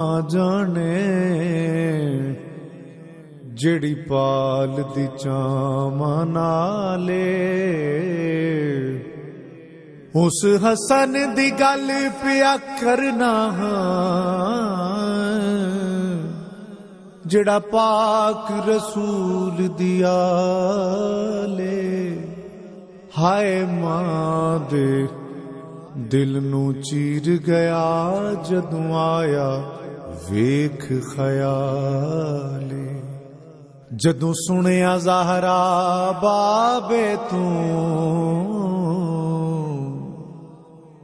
جانے جڑی پال دی چاں نالے اس حسن دی گل پیا کرنا جڑا پاک رسول دیا لے ہائے ماں دے دل نو چیر گیا جد آیا ویکھ خیال۔ جدوں سنیا زہرا بابے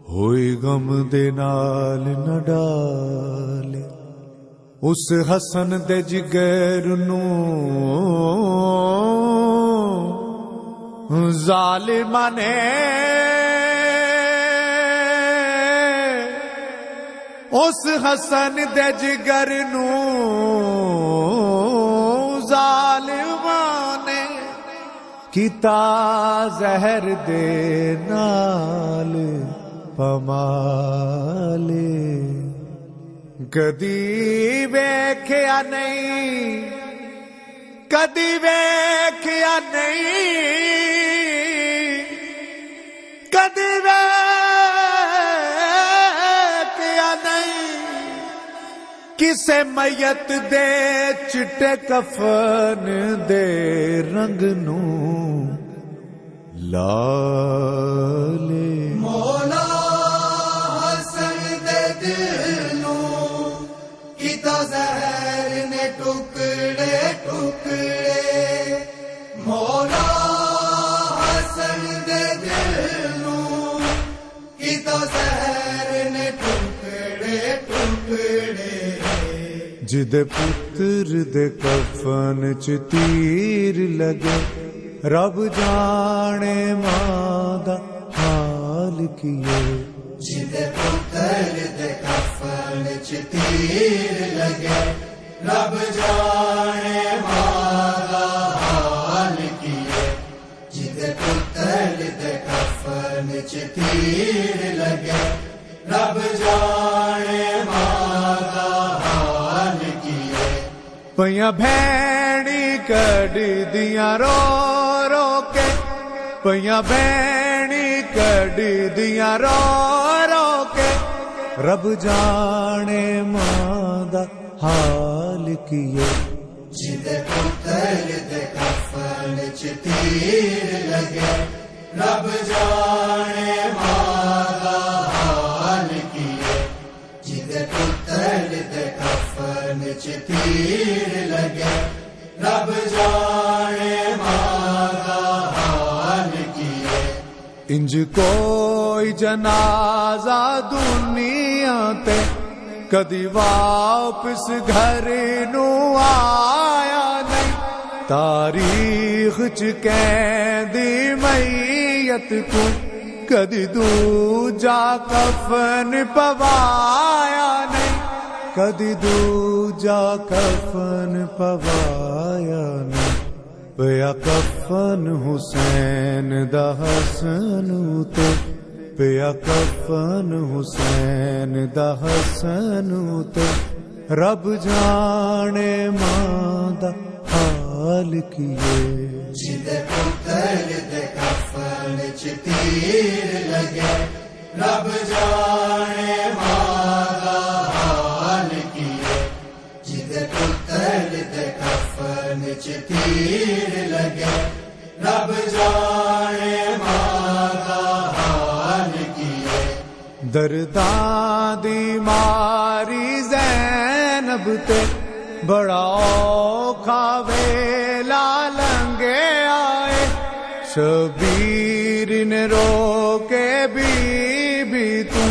ہوئی غم دے نال نہ اس حسن دے جگر نو، ظالماں اس حسن دے جگر نو ظالمان کیتا زہر دے نال پمال۔ کدی ویکھیا نہیں، کدی ویکھیا نہیں کسے میت دے چٹے کفن دے رنگ نو لا جد پتر دے کفن چ تیر لگے رب جانے ماں دا حال کیے جد پتر دے کفن چ تیر لگے رب جانے ماں دا حال کیے جد پتر دے کفن چ تیر لگے رب جانے پیاں بھینی کڈی دیاں رو رو کے پیاں بھینی کڈی دیا رو رو کے رب جانے ماں دا حال کیے تیر لگے رب جانے ماں چ تیر لگے۔ رب جانے حال کیے۔ انج کوئی جنازہ دنیا تے کدی واپس گھر نو آیا نہیں۔ تاریخ چکیندی میت کو کدی دو جا کفن پوایا نہیں۔ کدی دو جا کفن پوایا نہ پیا کفن حسین دا حسن تے پیا کفن حسین دا حسن تے رب جانے ماں دا حال کیے جد پتر دے کفن چ تیر لگے رب جانے کچھ تیر لگے، رب جانے حال کیے۔ درداں ماری زینب تے، بڑا اوکھا ویلا لنگے آئے۔ شبیر نے رو کے بی بی تو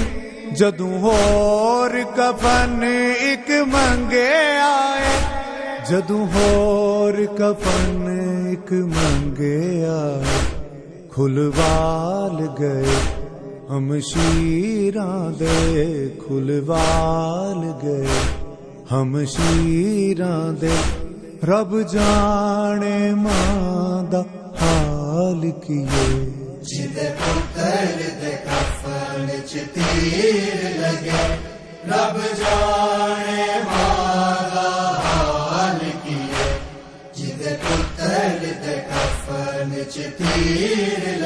جدوں اور کفن ایک منگے آئے۔ ਜਦੋਂ ਹੋਰ ਕਫਨ ਇੱਕ ਮੰਗਿਆ ਏ ਖੁਲਵਾਲ ਗਏ ਹਮ ਸ਼ੀਰਾਂ ਦੇ ਖੁਲਵਾਲ ਗਏ ਹਮ ਸ਼ੀਰਾਂ ਦੇ ਰੱਬ ਜਾਣੇ ਮਾਂ ਦਾ ਹਾਲ ਕੀਏ ਜਿਹਦੇ ਪੁੱਤਰ ਦੇ ਕਫਨ ਚ ਤੀਰ ਲਗੇ ਰੱਬ ਜਾਣੇ تیر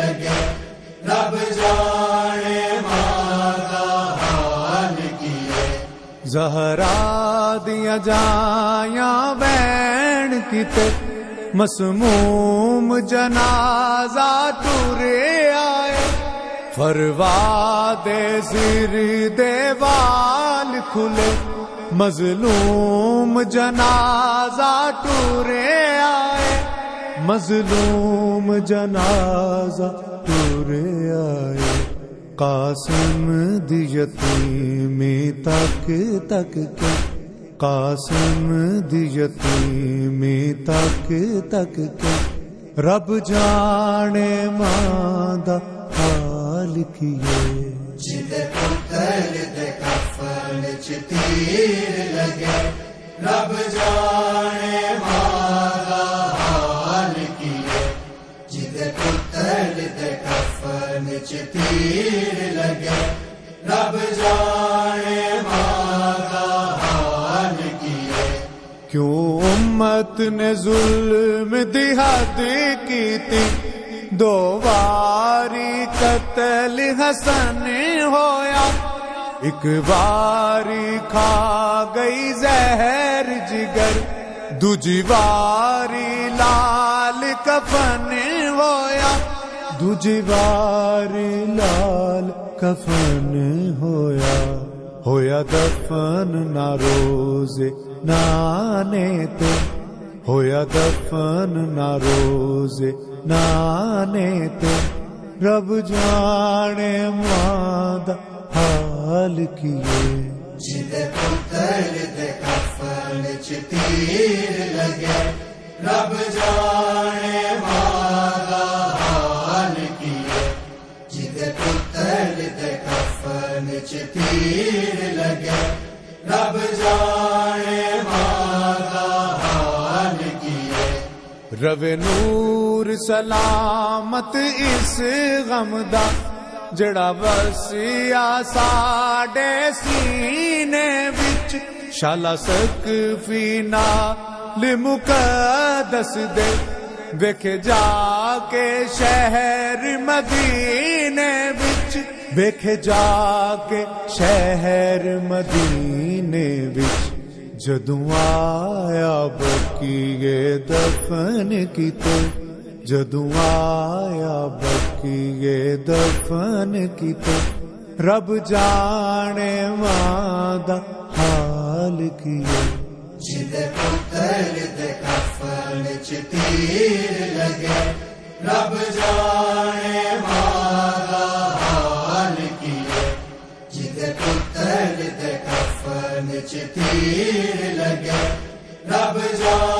رب جانے حال کیے زہرا دیا جایا بین کتے مسموم جنازہ تورے آئے۔ فروا دے سر دیوال کھلے۔ مظلوم جنازہ ٹورے آئے مظلوم جنازہ ٹورے آئے، قاسم دی یتیمی تک تک کے قاسم دی یتیمی تک تک کے رب جانے ماں حال کیے۔ جدے پتر دے کفن چ تیر لگے، رب جانے ماں کفن تیر لگے رب جانے ماں حال کیے۔ کیوں امت نے ظلم دی کی تھی؟ دو باری قتل حسن ہویا۔ ایک باری کھا گئی زہر جگر، دوجی باری لال کفن ہویا۔ دوجی باری کفن ہویا ہویا دفن نہ روزے نانے تے ہویا دفن نہ روزے نانے تے رب جانے ماں حال کیے۔ جدے پتر دے کفن چ تیر لگے، رب جانے کفن تیر لگے۔ رب جانے ماں حال کیے۔ رو نور سلامت اس غم دا، جڑا بسیا ساڈے سینے وچ شالا سکفینا لمقدس دے۔ ویکھے جا کے شہر مدینے وچ ویکھے جا کے شہر مدینے وچ، جدوں آیا بکیے دفن کیتے جدوں آیا بکیے دفن کیتے رب جانے ماں حال کیے جدے پتر دے کفن چ تیر لگے، رب جانے ماں تیر لگے رب جان